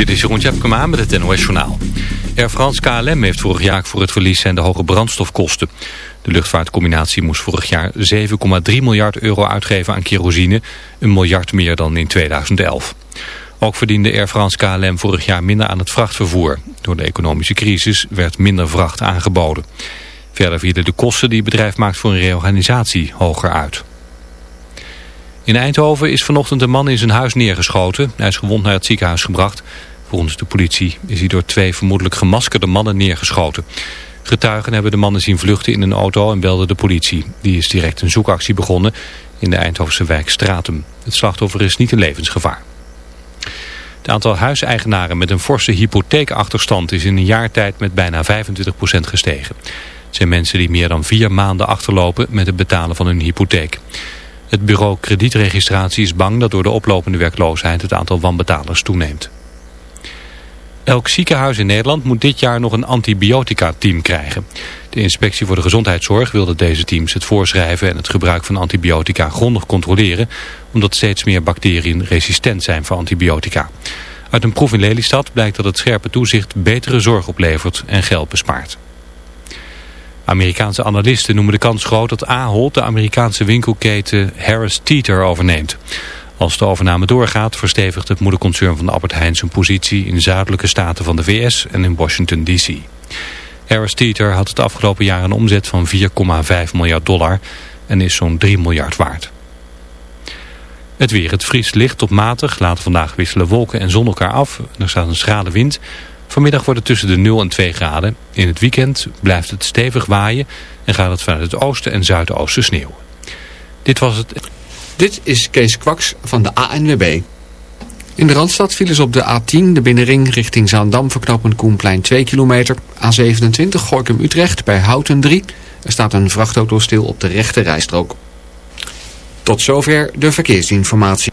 Dit is Jeroen Tjepkema met het NOS Journaal. Air France KLM heeft vorig jaar voor het verlies zijn de hoge brandstofkosten. De luchtvaartcombinatie moest vorig jaar 7,3 miljard euro uitgeven aan kerosine. Een miljard meer dan in 2011. Ook verdiende Air France KLM vorig jaar minder aan het vrachtvervoer. Door de economische crisis werd minder vracht aangeboden. Verder vielen de kosten die het bedrijf maakt voor een reorganisatie hoger uit. In Eindhoven is vanochtend een man in zijn huis neergeschoten. Hij is gewond naar het ziekenhuis gebracht. Volgens de politie is hij door twee vermoedelijk gemaskerde mannen neergeschoten. Getuigen hebben de mannen zien vluchten in een auto en belden de politie. Die is direct een zoekactie begonnen in de Eindhovense wijk Stratum. Het slachtoffer is niet in levensgevaar. Het aantal huiseigenaren met een forse hypotheekachterstand is in een jaar tijd met bijna 25% gestegen. Het zijn mensen die meer dan vier maanden achterlopen met het betalen van hun hypotheek. Het bureau kredietregistratie is bang dat door de oplopende werkloosheid het aantal wanbetalers toeneemt. Elk ziekenhuis in Nederland moet dit jaar nog een antibiotica-team krijgen. De inspectie voor de gezondheidszorg wil dat deze teams het voorschrijven en het gebruik van antibiotica grondig controleren, omdat steeds meer bacteriën resistent zijn voor antibiotica. Uit een proef in Lelystad blijkt dat het scherpe toezicht betere zorg oplevert en geld bespaart. Amerikaanse analisten noemen de kans groot dat Ahold de Amerikaanse winkelketen Harris Teeter overneemt. Als de overname doorgaat verstevigt het moederconcern van Albert Heijn zijn positie in de zuidelijke staten van de VS en in Washington D.C. Harris Teeter had het afgelopen jaar een omzet van 4,5 miljard dollar en is zo'n 3 miljard waard. Het weer, het vriest licht tot matig, later vandaag wisselen wolken en zon elkaar af. Er staat een schrale wind. Vanmiddag wordt het tussen de 0 en 2 graden. In het weekend blijft het stevig waaien en gaat het vanuit het oosten en zuidoosten sneeuwen. Dit was het... Dit is Kees Kwaks van de ANWB. In de Randstad vielen op de A10, de binnenring, richting Zaandam, verknopend Koenplein 2 kilometer. A27, Gorkum-Utrecht, bij Houten 3. Er staat een vrachtauto stil op de rechte rijstrook. Tot zover de verkeersinformatie.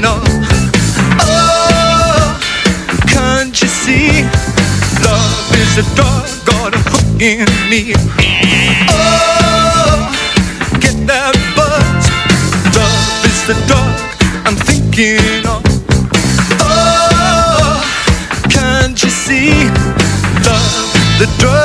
know. Oh, can't you see? Love is a drug, got a hook in me. Oh, get that buzz. Love is the dog I'm thinking of. Oh, can't you see? Love, the drug.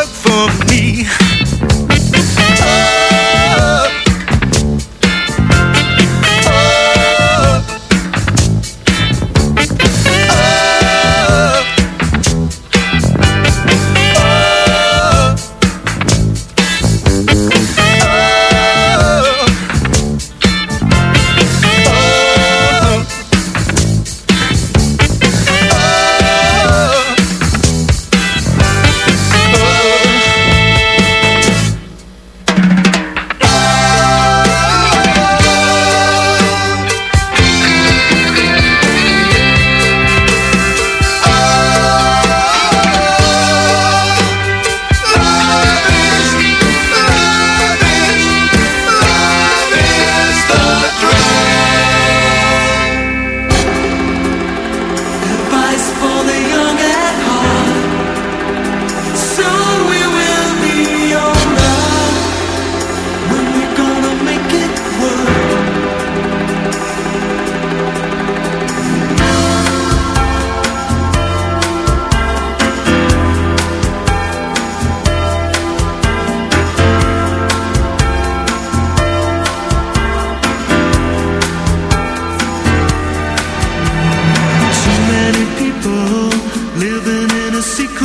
living in a secret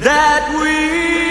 that we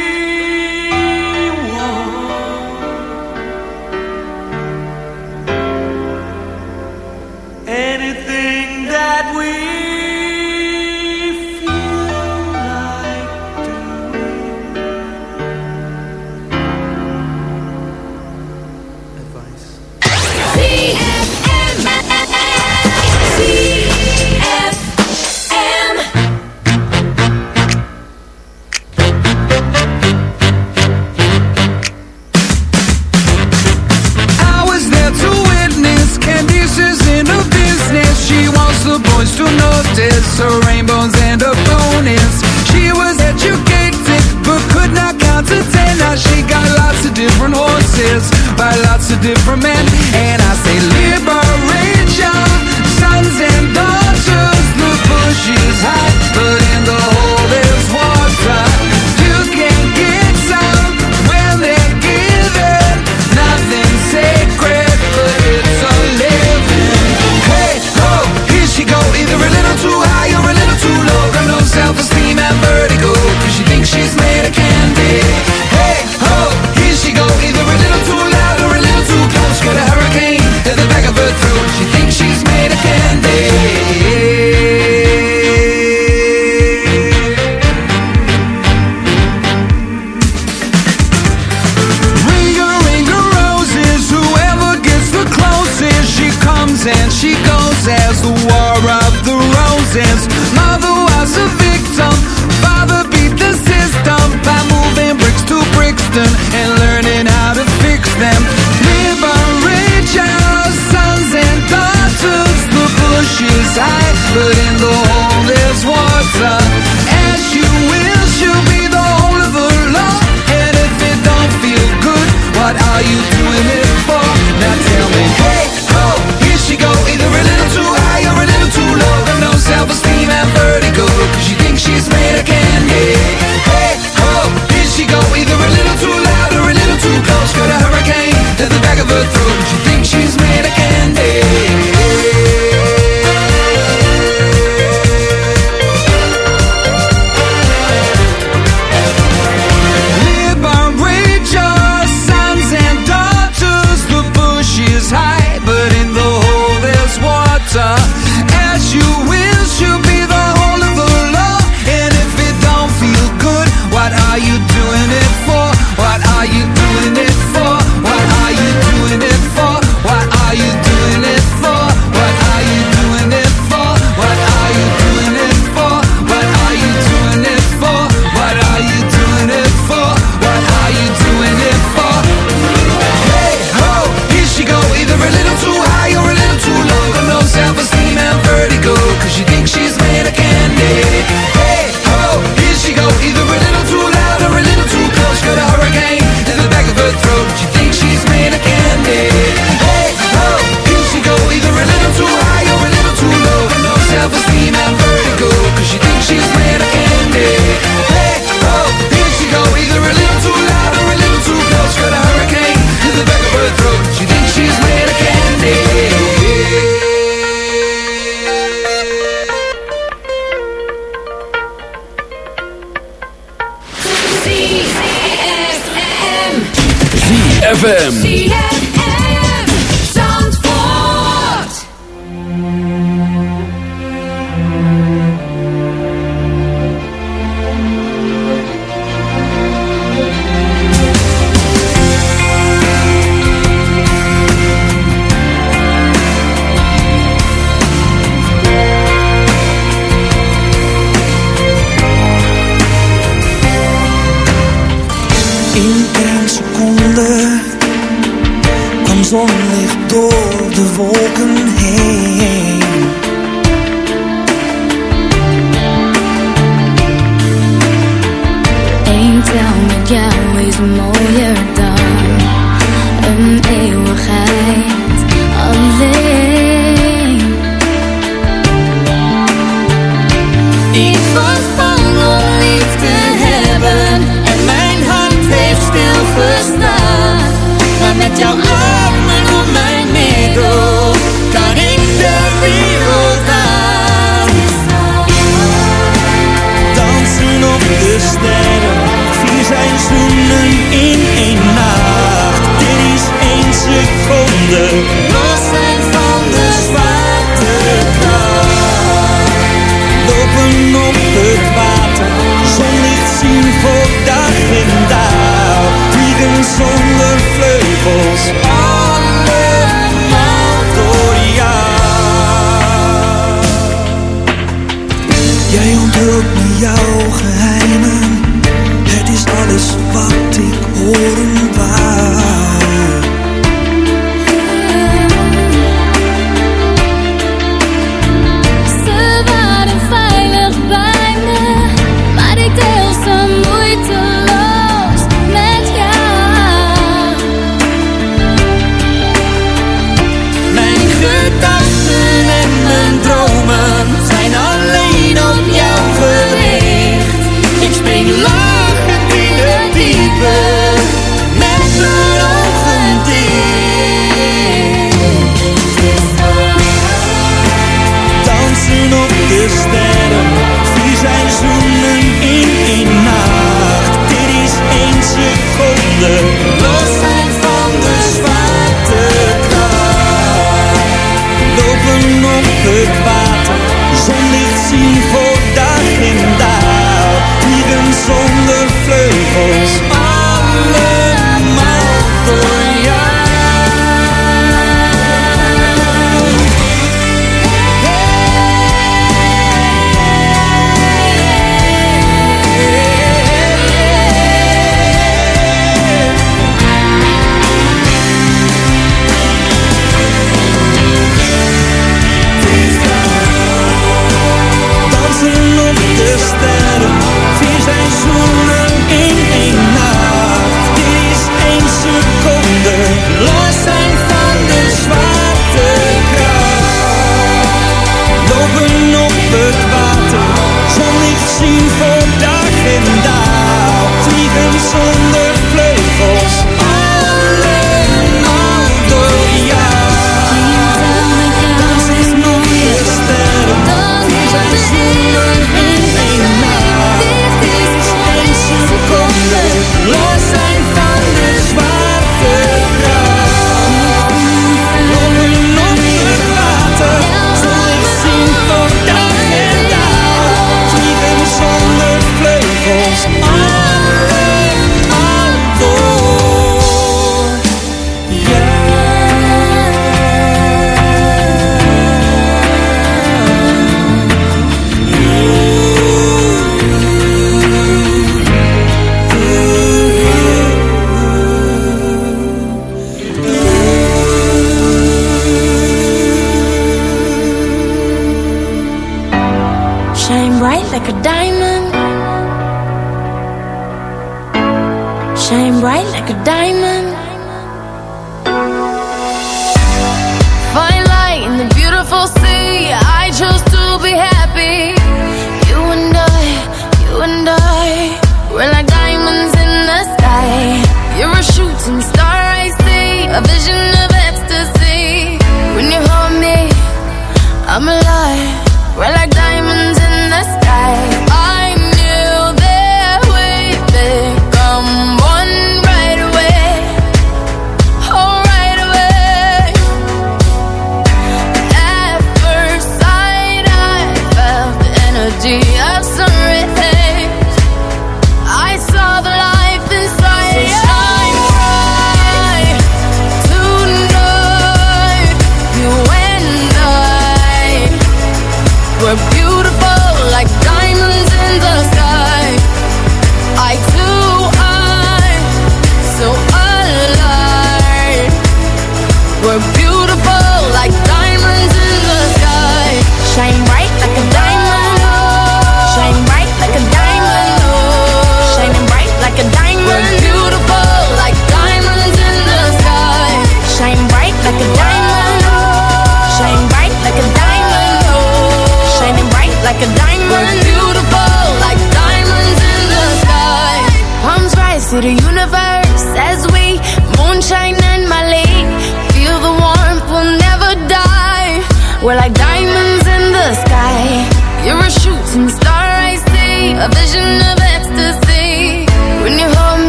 but in the ZFM.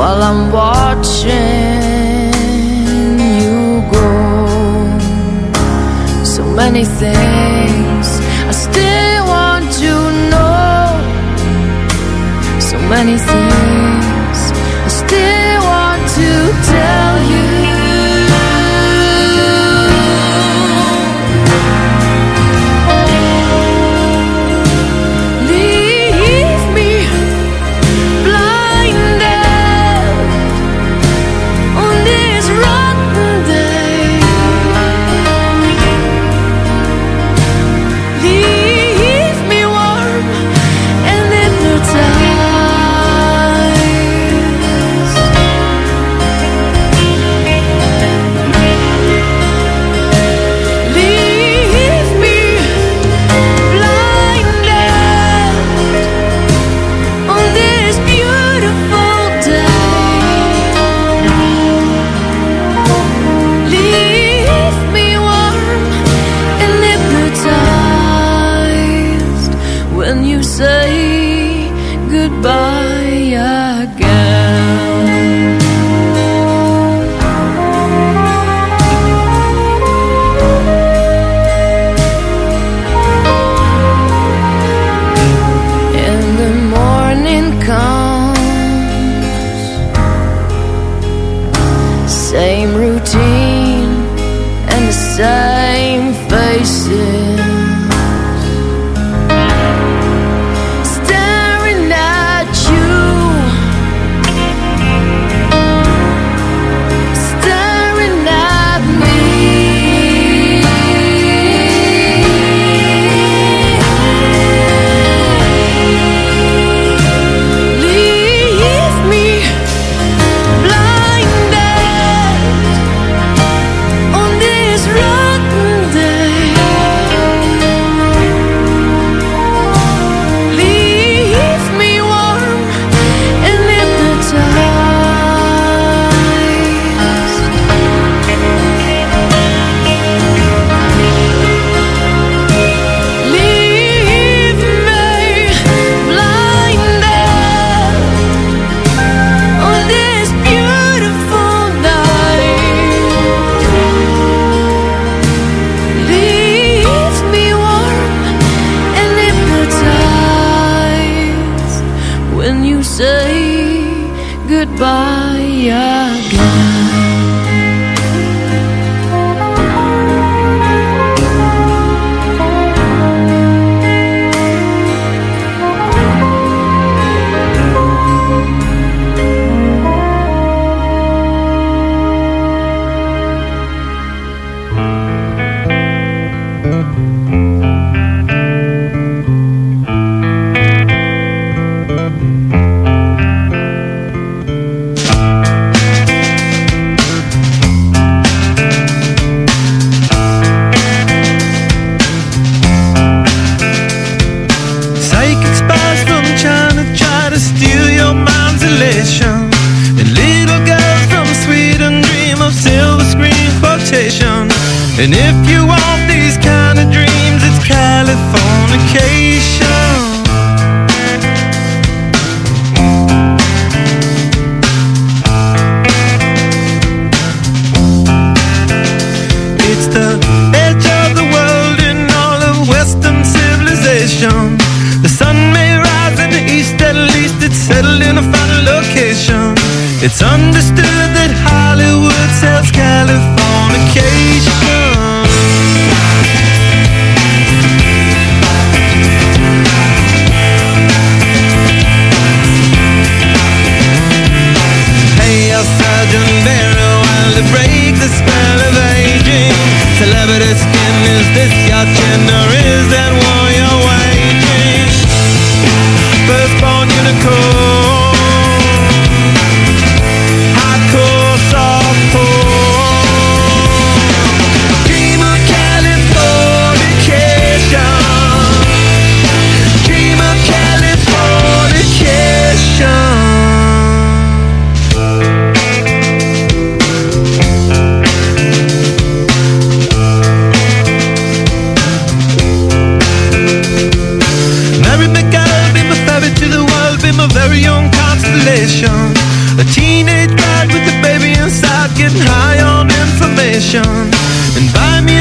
while I'm watching you grow. So many things I still want to know. So many things.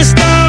stars.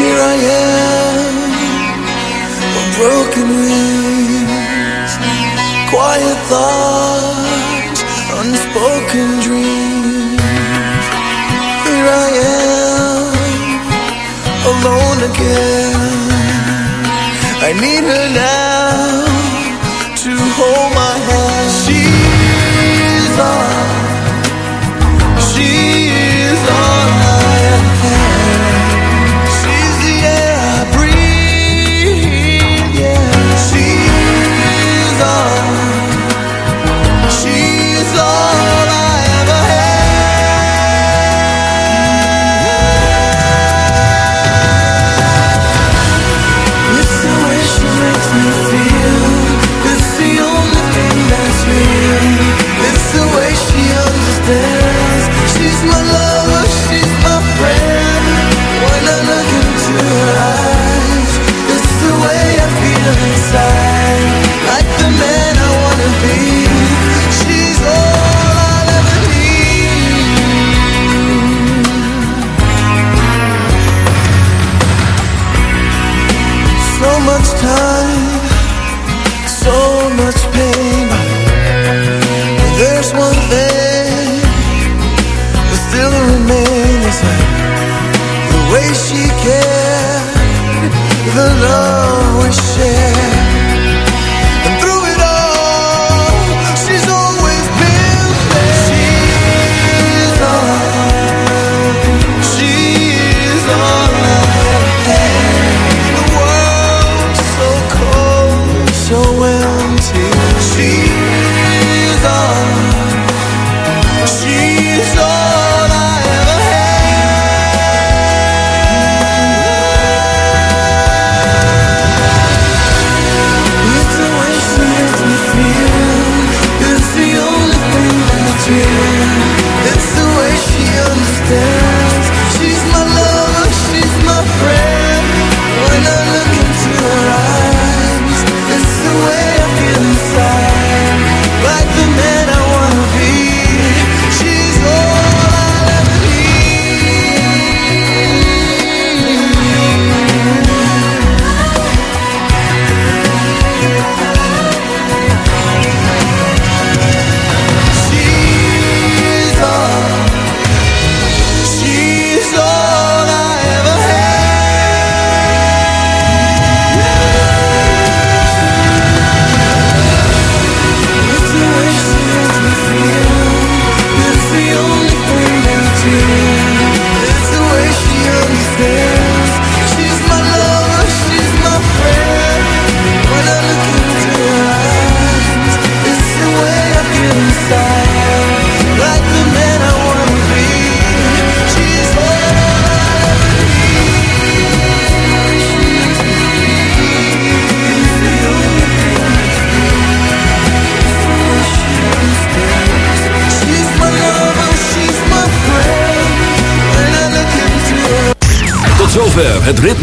Here I am, on broken wings, quiet thoughts, unspoken dreams. Here I am, alone again. I need her now.